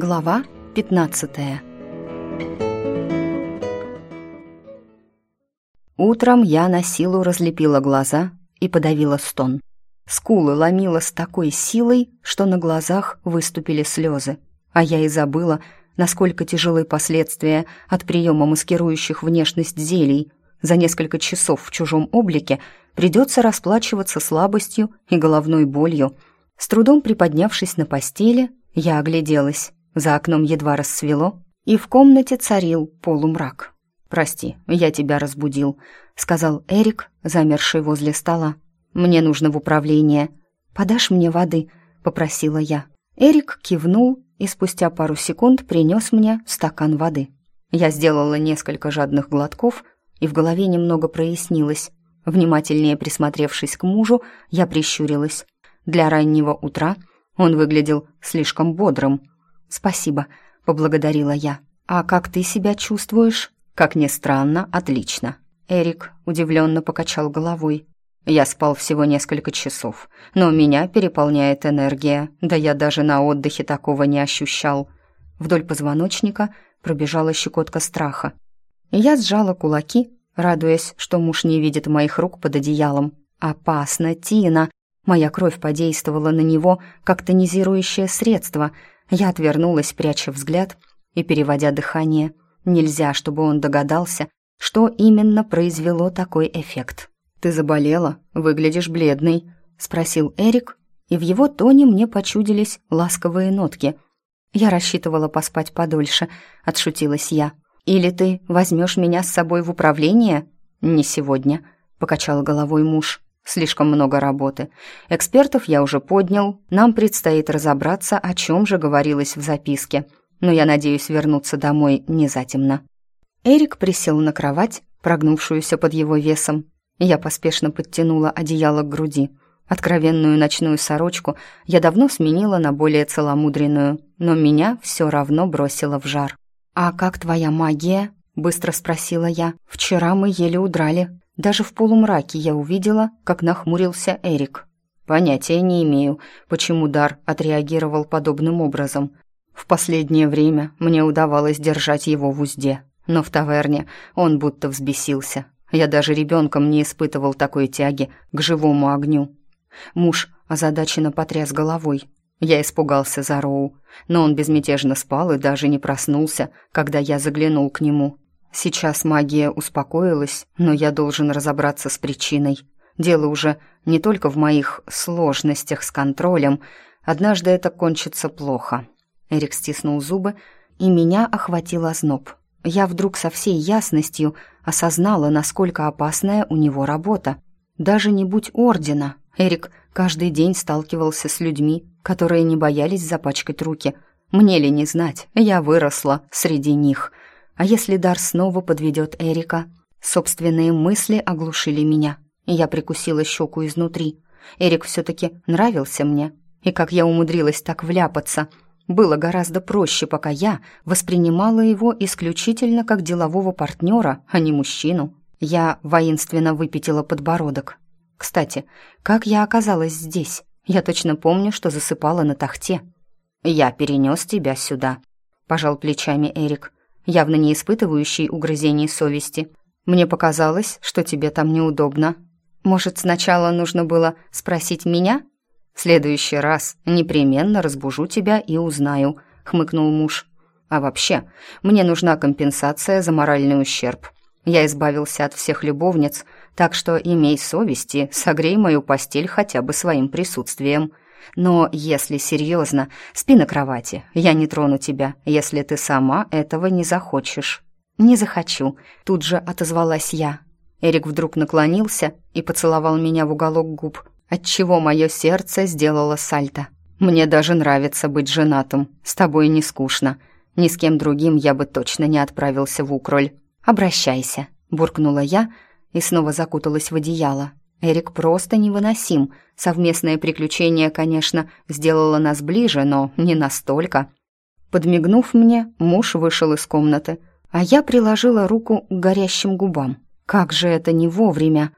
Глава 15 Утром я на силу разлепила глаза и подавила стон. Скулы ломила с такой силой, что на глазах выступили слезы. А я и забыла, насколько тяжелы последствия от приема маскирующих внешность зелий. За несколько часов в чужом облике придется расплачиваться слабостью и головной болью. С трудом приподнявшись на постели, я огляделась. За окном едва рассвело, и в комнате царил полумрак. «Прости, я тебя разбудил», — сказал Эрик, замерший возле стола. «Мне нужно в управление. Подашь мне воды?» — попросила я. Эрик кивнул и спустя пару секунд принес мне стакан воды. Я сделала несколько жадных глотков, и в голове немного прояснилось. Внимательнее присмотревшись к мужу, я прищурилась. Для раннего утра он выглядел слишком бодрым — «Спасибо», — поблагодарила я. «А как ты себя чувствуешь?» «Как ни странно, отлично». Эрик удивленно покачал головой. «Я спал всего несколько часов, но меня переполняет энергия, да я даже на отдыхе такого не ощущал». Вдоль позвоночника пробежала щекотка страха. Я сжала кулаки, радуясь, что муж не видит моих рук под одеялом. «Опасно, Тина!» Моя кровь подействовала на него как тонизирующее средство — я отвернулась, пряча взгляд и переводя дыхание. Нельзя, чтобы он догадался, что именно произвело такой эффект. «Ты заболела? Выглядишь бледной», — спросил Эрик, и в его тоне мне почудились ласковые нотки. «Я рассчитывала поспать подольше», — отшутилась я. «Или ты возьмешь меня с собой в управление?» «Не сегодня», — покачал головой муж. Слишком много работы. Экспертов я уже поднял. Нам предстоит разобраться, о чем же говорилось в записке. Но я надеюсь вернуться домой не затемно. Эрик присел на кровать, прогнувшуюся под его весом. Я поспешно подтянула одеяло к груди. Откровенную ночную сорочку я давно сменила на более целомудренную, но меня все равно бросило в жар. «А как твоя магия?» — быстро спросила я. «Вчера мы еле удрали». Даже в полумраке я увидела, как нахмурился Эрик. Понятия не имею, почему Дар отреагировал подобным образом. В последнее время мне удавалось держать его в узде, но в таверне он будто взбесился. Я даже ребенком не испытывал такой тяги к живому огню. Муж озадаченно потряс головой. Я испугался за Роу, но он безмятежно спал и даже не проснулся, когда я заглянул к нему. Сейчас магия успокоилась, но я должен разобраться с причиной. Дело уже не только в моих сложностях с контролем. Однажды это кончится плохо. Эрик стиснул зубы, и меня охватил озноб. Я вдруг со всей ясностью осознала, насколько опасная у него работа. Даже не будь ордена, Эрик каждый день сталкивался с людьми, которые не боялись запачкать руки. Мне ли не знать, я выросла среди них — а если Дар снова подведет Эрика? Собственные мысли оглушили меня, и я прикусила щеку изнутри. Эрик все-таки нравился мне, и как я умудрилась так вляпаться. Было гораздо проще, пока я воспринимала его исключительно как делового партнера, а не мужчину. Я воинственно выпятила подбородок. Кстати, как я оказалась здесь? Я точно помню, что засыпала на тахте. «Я перенес тебя сюда», — пожал плечами Эрик явно не испытывающий угрызений совести. «Мне показалось, что тебе там неудобно. Может, сначала нужно было спросить меня?» «В следующий раз непременно разбужу тебя и узнаю», — хмыкнул муж. «А вообще, мне нужна компенсация за моральный ущерб. Я избавился от всех любовниц, так что имей совести, согрей мою постель хотя бы своим присутствием». Но если серьезно, спи на кровати. Я не трону тебя, если ты сама этого не захочешь». «Не захочу», — тут же отозвалась я. Эрик вдруг наклонился и поцеловал меня в уголок губ, отчего мое сердце сделало сальто. «Мне даже нравится быть женатым. С тобой не скучно. Ни с кем другим я бы точно не отправился в Укроль. Обращайся», — буркнула я и снова закуталась в одеяло. Эрик просто невыносим. Совместное приключение, конечно, сделало нас ближе, но не настолько. Подмигнув мне, муж вышел из комнаты, а я приложила руку к горящим губам. Как же это не вовремя!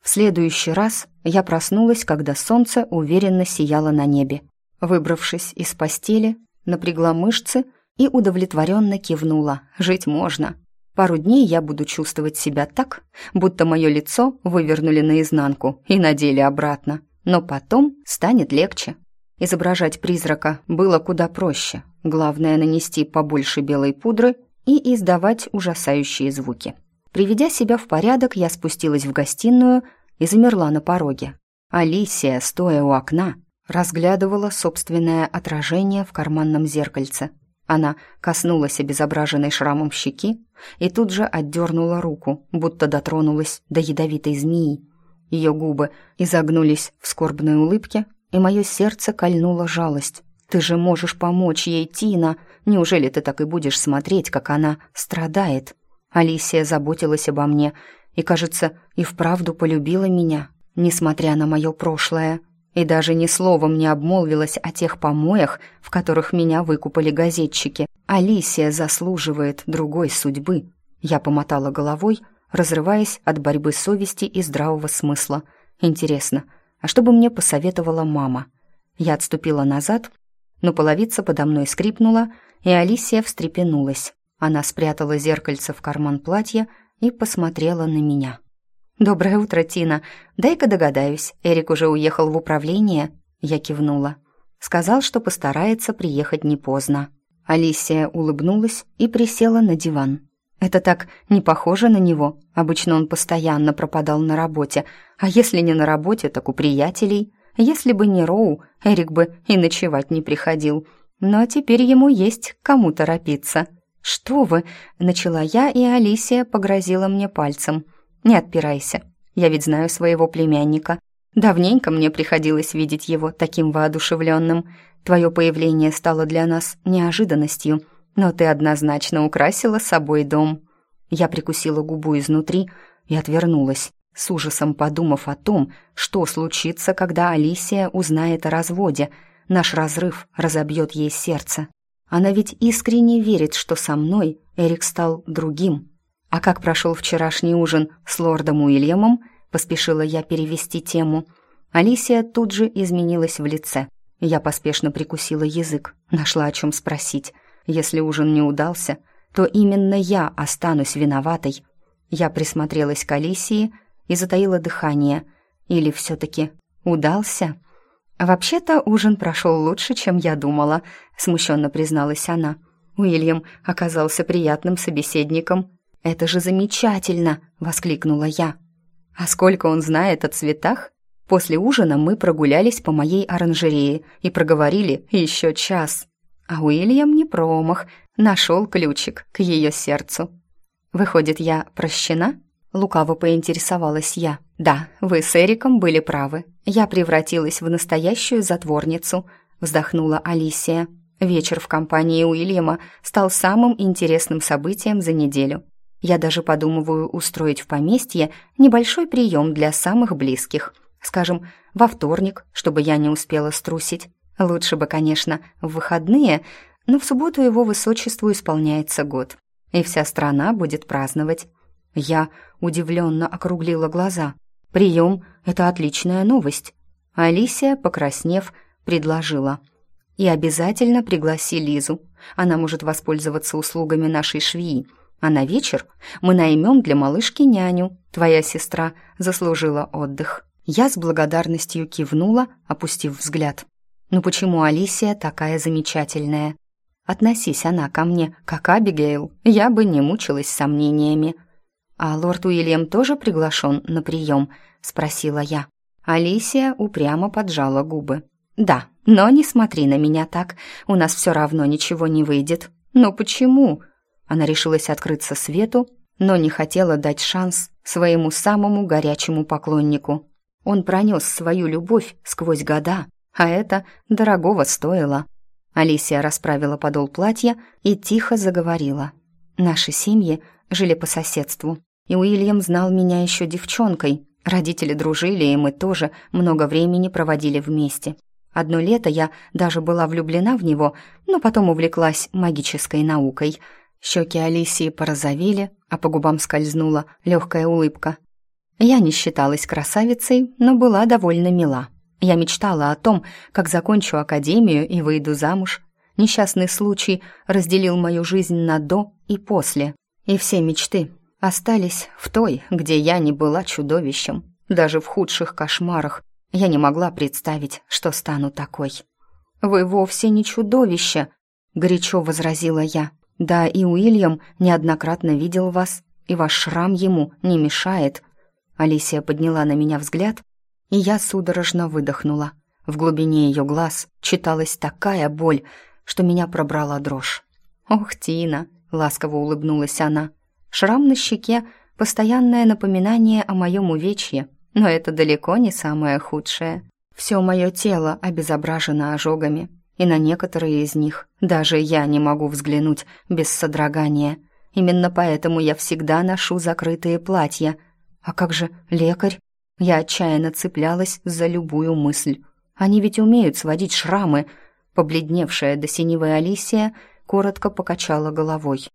В следующий раз я проснулась, когда солнце уверенно сияло на небе. Выбравшись из постели, напрягла мышцы и удовлетворенно кивнула. Жить можно. Пару дней я буду чувствовать себя так, будто мое лицо вывернули наизнанку и надели обратно. Но потом станет легче. Изображать призрака было куда проще. Главное нанести побольше белой пудры и издавать ужасающие звуки. Приведя себя в порядок, я спустилась в гостиную и замерла на пороге. Алисия, стоя у окна, разглядывала собственное отражение в карманном зеркальце. Она коснулась обезображенной шрамом щеки и тут же отдернула руку, будто дотронулась до ядовитой змеи. Ее губы изогнулись в скорбной улыбке, и мое сердце кольнула жалость. «Ты же можешь помочь ей, Тина! Неужели ты так и будешь смотреть, как она страдает?» Алисия заботилась обо мне и, кажется, и вправду полюбила меня, несмотря на мое прошлое и даже ни словом не обмолвилась о тех помоях, в которых меня выкупали газетчики. Алисия заслуживает другой судьбы. Я помотала головой, разрываясь от борьбы совести и здравого смысла. Интересно, а что бы мне посоветовала мама? Я отступила назад, но половица подо мной скрипнула, и Алисия встрепенулась. Она спрятала зеркальце в карман платья и посмотрела на меня. «Доброе утро, Тина. Дай-ка догадаюсь, Эрик уже уехал в управление?» Я кивнула. Сказал, что постарается приехать не поздно. Алисия улыбнулась и присела на диван. Это так не похоже на него. Обычно он постоянно пропадал на работе. А если не на работе, так у приятелей. Если бы не Роу, Эрик бы и ночевать не приходил. Но теперь ему есть кому торопиться. «Что вы?» — начала я, и Алисия погрозила мне пальцем — не отпирайся. Я ведь знаю своего племянника. Давненько мне приходилось видеть его таким воодушевленным. Твое появление стало для нас неожиданностью, но ты однозначно украсила собой дом». Я прикусила губу изнутри и отвернулась, с ужасом подумав о том, что случится, когда Алисия узнает о разводе. Наш разрыв разобьет ей сердце. Она ведь искренне верит, что со мной Эрик стал другим, «А как прошел вчерашний ужин с лордом Уильямом?» Поспешила я перевести тему. Алисия тут же изменилась в лице. Я поспешно прикусила язык, нашла о чем спросить. Если ужин не удался, то именно я останусь виноватой. Я присмотрелась к Алисии и затаила дыхание. Или все-таки удался? «Вообще-то ужин прошел лучше, чем я думала», — смущенно призналась она. Уильям оказался приятным собеседником. «Это же замечательно!» — воскликнула я. «А сколько он знает о цветах?» После ужина мы прогулялись по моей оранжерее и проговорили еще час. А Уильям не промах, нашел ключик к ее сердцу. «Выходит, я прощена?» Лукаво поинтересовалась я. «Да, вы с Эриком были правы. Я превратилась в настоящую затворницу», вздохнула Алисия. Вечер в компании Уильяма стал самым интересным событием за неделю. Я даже подумываю устроить в поместье небольшой прием для самых близких. Скажем, во вторник, чтобы я не успела струсить. Лучше бы, конечно, в выходные, но в субботу его высочеству исполняется год, и вся страна будет праздновать. Я удивленно округлила глаза. Прием — это отличная новость. Алисия, покраснев, предложила. И обязательно пригласи Лизу. Она может воспользоваться услугами нашей швеи — а на вечер мы наймем для малышки няню. Твоя сестра заслужила отдых». Я с благодарностью кивнула, опустив взгляд. «Ну почему Алисия такая замечательная? Относись она ко мне, как Абигейл, я бы не мучилась сомнениями». «А лорд Уильям тоже приглашен на прием?» — спросила я. Алисия упрямо поджала губы. «Да, но не смотри на меня так, у нас все равно ничего не выйдет». «Но почему?» Она решилась открыться свету, но не хотела дать шанс своему самому горячему поклоннику. Он пронес свою любовь сквозь года, а это дорогого стоило. Алисия расправила подол платья и тихо заговорила. «Наши семьи жили по соседству, и Уильям знал меня еще девчонкой. Родители дружили, и мы тоже много времени проводили вместе. Одно лето я даже была влюблена в него, но потом увлеклась магической наукой — Щеки Алисии порозовели, а по губам скользнула легкая улыбка. Я не считалась красавицей, но была довольно мила. Я мечтала о том, как закончу академию и выйду замуж. Несчастный случай разделил мою жизнь на «до» и «после». И все мечты остались в той, где я не была чудовищем. Даже в худших кошмарах я не могла представить, что стану такой. «Вы вовсе не чудовище», — горячо возразила я. «Да, и Уильям неоднократно видел вас, и ваш шрам ему не мешает». Алисия подняла на меня взгляд, и я судорожно выдохнула. В глубине ее глаз читалась такая боль, что меня пробрала дрожь. «Ох, Тина!» — ласково улыбнулась она. «Шрам на щеке — постоянное напоминание о моем увечье, но это далеко не самое худшее. Все мое тело обезображено ожогами, и на некоторые из них даже я не могу взглянуть без содрогания. Именно поэтому я всегда ношу закрытые платья. А как же лекарь? Я отчаянно цеплялась за любую мысль. Они ведь умеют сводить шрамы. Побледневшая до синевой Алисия коротко покачала головой.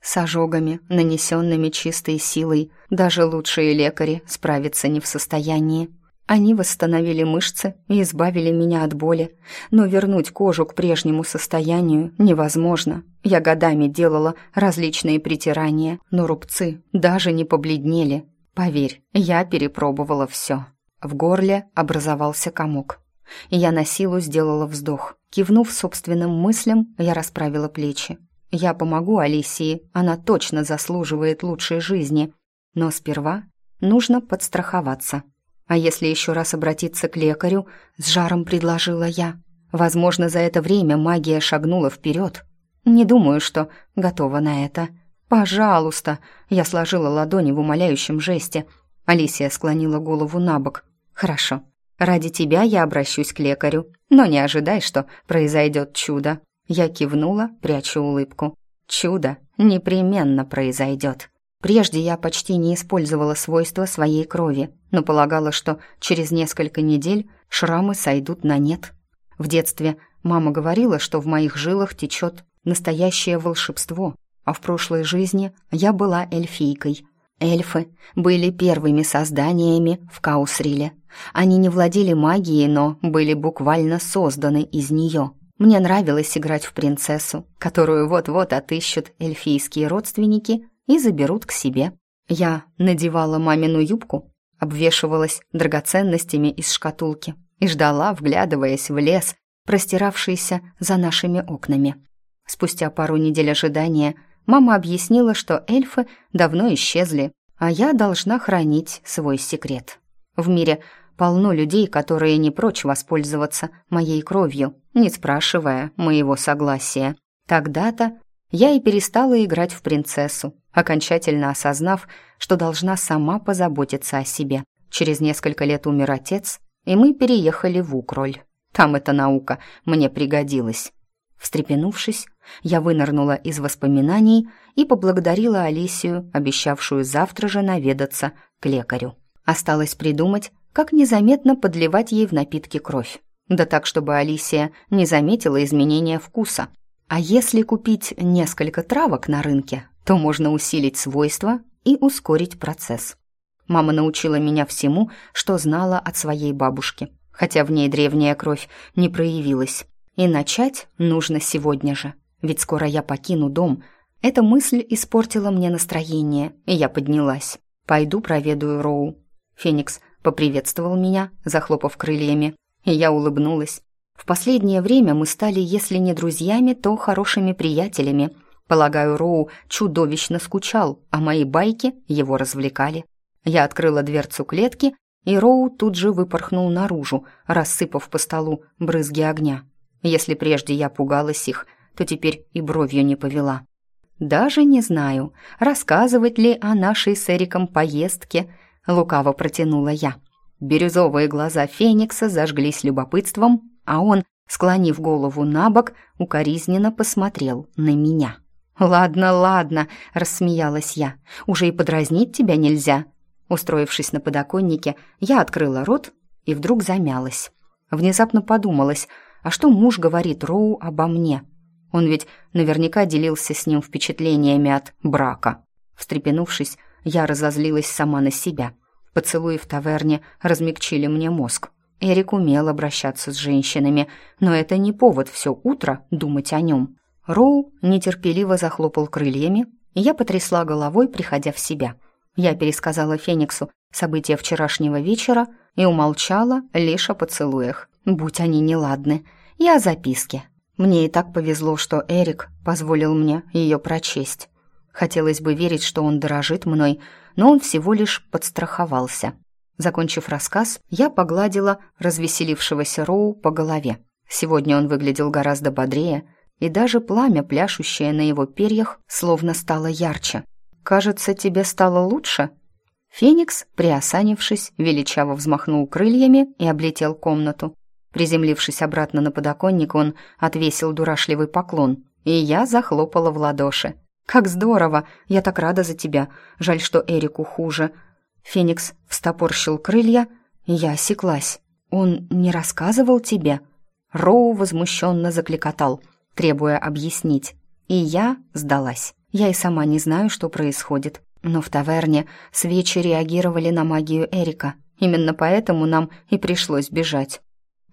С ожогами, нанесенными чистой силой, даже лучшие лекари справиться не в состоянии. Они восстановили мышцы и избавили меня от боли, но вернуть кожу к прежнему состоянию невозможно. Я годами делала различные притирания, но рубцы даже не побледнели. Поверь, я перепробовала все. В горле образовался комок. Я на силу сделала вздох. Кивнув собственным мыслям, я расправила плечи. Я помогу Алисии, она точно заслуживает лучшей жизни. Но сперва нужно подстраховаться. А если еще раз обратиться к лекарю, с жаром предложила я. Возможно, за это время магия шагнула вперед. Не думаю, что готова на это. «Пожалуйста!» Я сложила ладони в умоляющем жесте. Алисия склонила голову на бок. «Хорошо. Ради тебя я обращусь к лекарю. Но не ожидай, что произойдет чудо». Я кивнула, прячу улыбку. «Чудо непременно произойдет». Прежде я почти не использовала свойства своей крови, но полагала, что через несколько недель шрамы сойдут на нет. В детстве мама говорила, что в моих жилах течет настоящее волшебство, а в прошлой жизни я была эльфийкой. Эльфы были первыми созданиями в Каусриле. Они не владели магией, но были буквально созданы из нее. Мне нравилось играть в принцессу, которую вот-вот отыщут эльфийские родственники и заберут к себе. Я надевала мамину юбку, обвешивалась драгоценностями из шкатулки и ждала, вглядываясь в лес, простиравшийся за нашими окнами. Спустя пару недель ожидания мама объяснила, что эльфы давно исчезли, а я должна хранить свой секрет. В мире полно людей, которые не прочь воспользоваться моей кровью, не спрашивая моего согласия. Тогда-то я и перестала играть в принцессу, окончательно осознав, что должна сама позаботиться о себе. Через несколько лет умер отец, и мы переехали в Укроль. Там эта наука мне пригодилась. Встрепенувшись, я вынырнула из воспоминаний и поблагодарила Алисию, обещавшую завтра же наведаться к лекарю. Осталось придумать, как незаметно подливать ей в напитки кровь. Да так, чтобы Алисия не заметила изменения вкуса. А если купить несколько травок на рынке, то можно усилить свойства и ускорить процесс. Мама научила меня всему, что знала от своей бабушки, хотя в ней древняя кровь не проявилась. И начать нужно сегодня же, ведь скоро я покину дом. Эта мысль испортила мне настроение, и я поднялась. Пойду проведаю Роу. Феникс поприветствовал меня, захлопав крыльями, и я улыбнулась. В последнее время мы стали, если не друзьями, то хорошими приятелями. Полагаю, Роу чудовищно скучал, а мои байки его развлекали. Я открыла дверцу клетки, и Роу тут же выпорхнул наружу, рассыпав по столу брызги огня. Если прежде я пугалась их, то теперь и бровью не повела. Даже не знаю, рассказывать ли о нашей с Эриком поездке, лукаво протянула я. Бирюзовые глаза Феникса зажглись любопытством, а он, склонив голову на бок, укоризненно посмотрел на меня. «Ладно, ладно», — рассмеялась я, — «уже и подразнить тебя нельзя». Устроившись на подоконнике, я открыла рот и вдруг замялась. Внезапно подумалась, а что муж говорит Роу обо мне? Он ведь наверняка делился с ним впечатлениями от брака. Встрепенувшись, я разозлилась сама на себя — Поцелуи в таверне размягчили мне мозг. Эрик умел обращаться с женщинами, но это не повод все утро думать о нем. Роу нетерпеливо захлопал крыльями, и я потрясла головой, приходя в себя. Я пересказала Фениксу события вчерашнего вечера и умолчала лишь о поцелуях, будь они неладны, и о записке. Мне и так повезло, что Эрик позволил мне ее прочесть. Хотелось бы верить, что он дорожит мной, но он всего лишь подстраховался. Закончив рассказ, я погладила развеселившегося Роу по голове. Сегодня он выглядел гораздо бодрее, и даже пламя, пляшущее на его перьях, словно стало ярче. «Кажется, тебе стало лучше?» Феникс, приосанившись, величаво взмахнул крыльями и облетел комнату. Приземлившись обратно на подоконник, он отвесил дурашливый поклон, и я захлопала в ладоши. «Как здорово! Я так рада за тебя. Жаль, что Эрику хуже. Феникс встопорщил крылья, и я осеклась. «Он не рассказывал тебе?» Роу возмущенно закликотал, требуя объяснить. И я сдалась. Я и сама не знаю, что происходит. Но в таверне свечи реагировали на магию Эрика. Именно поэтому нам и пришлось бежать.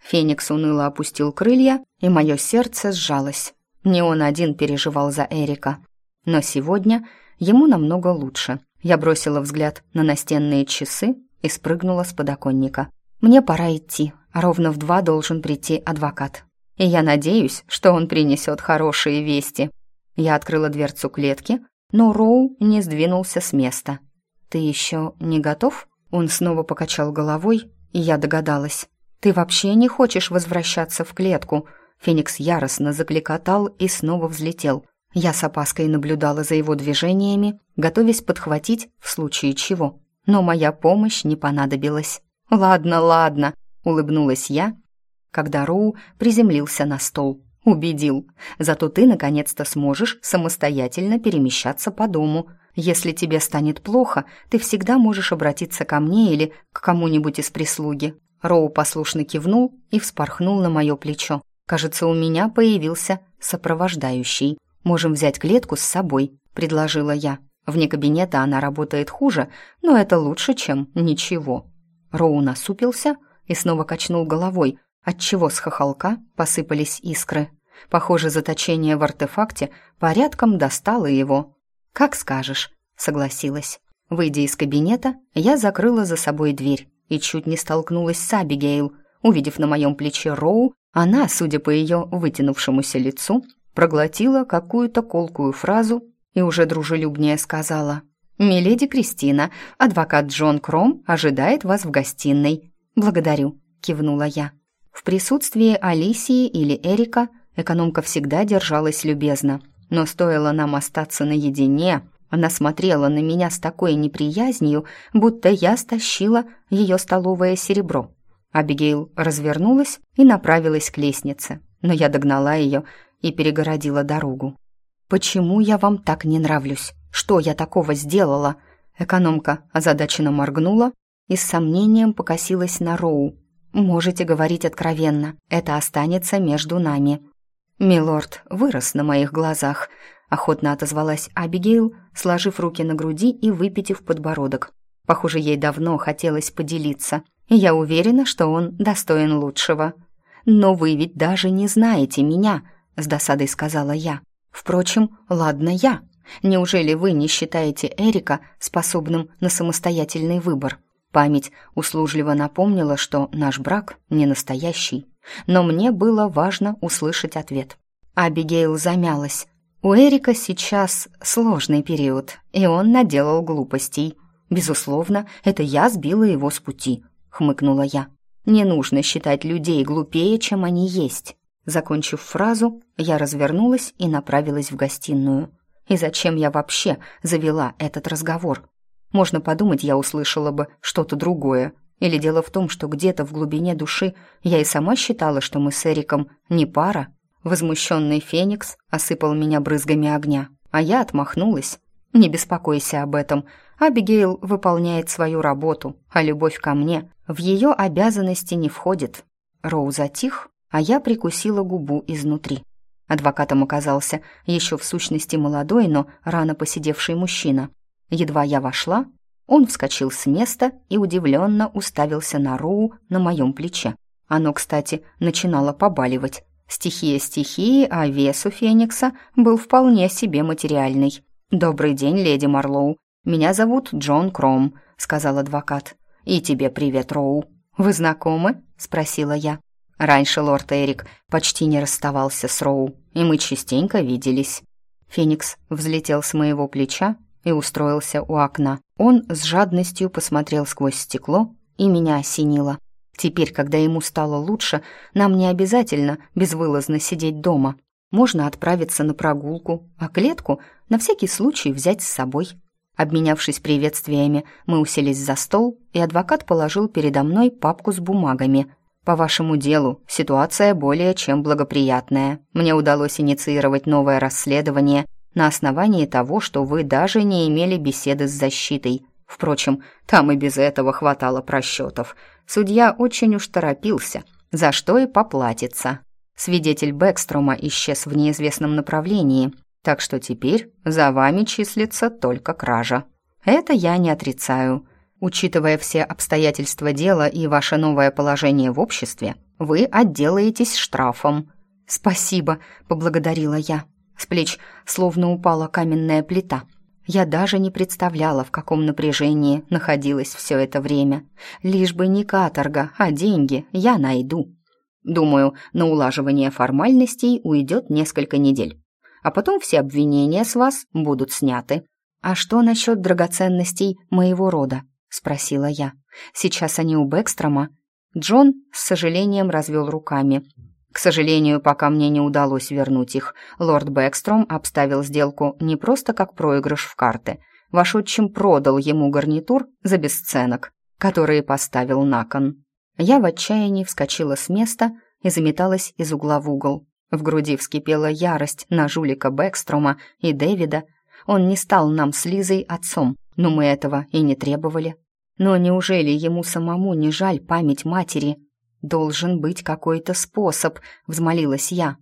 Феникс уныло опустил крылья, и мое сердце сжалось. Не он один переживал за Эрика. Но сегодня ему намного лучше. Я бросила взгляд на настенные часы и спрыгнула с подоконника. «Мне пора идти. Ровно в два должен прийти адвокат. И я надеюсь, что он принесет хорошие вести». Я открыла дверцу клетки, но Роу не сдвинулся с места. «Ты еще не готов?» Он снова покачал головой, и я догадалась. «Ты вообще не хочешь возвращаться в клетку?» Феникс яростно закликотал и снова взлетел. Я с опаской наблюдала за его движениями, готовясь подхватить в случае чего. Но моя помощь не понадобилась. «Ладно, ладно», — улыбнулась я, когда Роу приземлился на стол. «Убедил. Зато ты наконец-то сможешь самостоятельно перемещаться по дому. Если тебе станет плохо, ты всегда можешь обратиться ко мне или к кому-нибудь из прислуги». Роу послушно кивнул и вспорхнул на мое плечо. Кажется, у меня появился сопровождающий. «Можем взять клетку с собой», — предложила я. «Вне кабинета она работает хуже, но это лучше, чем ничего». Роу насупился и снова качнул головой, отчего с хохолка посыпались искры. Похоже, заточение в артефакте порядком достало его. «Как скажешь», — согласилась. Выйдя из кабинета, я закрыла за собой дверь и чуть не столкнулась с Абигейл. Увидев на моем плече Роу, она, судя по ее вытянувшемуся лицу, проглотила какую-то колкую фразу и уже дружелюбнее сказала «Миледи Кристина, адвокат Джон Кром ожидает вас в гостиной». «Благодарю», — кивнула я. В присутствии Алисии или Эрика экономка всегда держалась любезно, но стоило нам остаться наедине, она смотрела на меня с такой неприязнью, будто я стащила ее столовое серебро. Абигейл развернулась и направилась к лестнице, но я догнала ее и перегородила дорогу. «Почему я вам так не нравлюсь? Что я такого сделала?» Экономка озадаченно моргнула и с сомнением покосилась на Роу. «Можете говорить откровенно, это останется между нами». «Милорд вырос на моих глазах», — охотно отозвалась Абигейл, сложив руки на груди и выпитив подбородок. Похоже, ей давно хотелось поделиться, и я уверена, что он достоин лучшего. «Но вы ведь даже не знаете меня», — с досадой сказала я. «Впрочем, ладно я. Неужели вы не считаете Эрика способным на самостоятельный выбор?» Память услужливо напомнила, что наш брак не настоящий. Но мне было важно услышать ответ. Абигейл замялась. У Эрика сейчас сложный период, и он наделал глупостей. Безусловно, это я сбила его с пути, хмыкнула я. Не нужно считать людей глупее, чем они есть. Закончив фразу, я развернулась и направилась в гостиную. И зачем я вообще завела этот разговор? Можно подумать, я услышала бы что-то другое. Или дело в том, что где-то в глубине души я и сама считала, что мы с Эриком не пара. Возмущенный Феникс осыпал меня брызгами огня, а я отмахнулась. Не беспокойся об этом. Абигейл выполняет свою работу, а любовь ко мне в ее обязанности не входит. Роу затих, а я прикусила губу изнутри. Адвокатом оказался еще в сущности молодой, но рано посидевший мужчина. Едва я вошла, Он вскочил с места и удивленно уставился на Роу на моем плече. Оно, кстати, начинало побаливать. Стихия стихии, а вес у Феникса был вполне себе материальный. «Добрый день, леди Марлоу. Меня зовут Джон Кром», — сказал адвокат. «И тебе привет, Роу». «Вы знакомы?» — спросила я. Раньше лорд Эрик почти не расставался с Роу, и мы частенько виделись. Феникс взлетел с моего плеча и устроился у окна. Он с жадностью посмотрел сквозь стекло, и меня осенило. Теперь, когда ему стало лучше, нам не обязательно безвылазно сидеть дома. Можно отправиться на прогулку, а клетку на всякий случай взять с собой. Обменявшись приветствиями, мы уселись за стол, и адвокат положил передо мной папку с бумагами. «По вашему делу ситуация более чем благоприятная. Мне удалось инициировать новое расследование на основании того, что вы даже не имели беседы с защитой. Впрочем, там и без этого хватало просчетов. Судья очень уж торопился, за что и поплатится. Свидетель Бэкстрома исчез в неизвестном направлении, так что теперь за вами числится только кража. Это я не отрицаю. Учитывая все обстоятельства дела и ваше новое положение в обществе, вы отделаетесь штрафом. Спасибо, поблагодарила я. С плеч словно упала каменная плита. Я даже не представляла, в каком напряжении находилась все это время. Лишь бы не каторга, а деньги я найду. Думаю, на улаживание формальностей уйдет несколько недель. А потом все обвинения с вас будут сняты. «А что насчет драгоценностей моего рода?» — спросила я. «Сейчас они у Бэкстрома?» Джон с сожалением развел руками. К сожалению, пока мне не удалось вернуть их, лорд Бэкстром обставил сделку не просто как проигрыш в карты. Ваш отчим продал ему гарнитур за бесценок, которые поставил на кон. Я в отчаянии вскочила с места и заметалась из угла в угол. В груди вскипела ярость на жулика Бэкстрома и Дэвида. Он не стал нам с Лизой отцом, но мы этого и не требовали. Но неужели ему самому не жаль память матери? «Должен быть какой-то способ», — взмолилась я.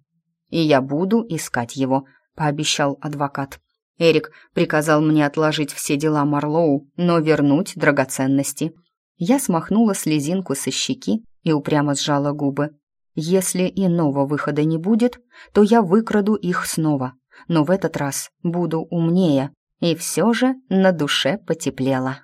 «И я буду искать его», — пообещал адвокат. Эрик приказал мне отложить все дела Марлоу, но вернуть драгоценности. Я смахнула слезинку со щеки и упрямо сжала губы. Если иного выхода не будет, то я выкраду их снова, но в этот раз буду умнее, и все же на душе потеплело.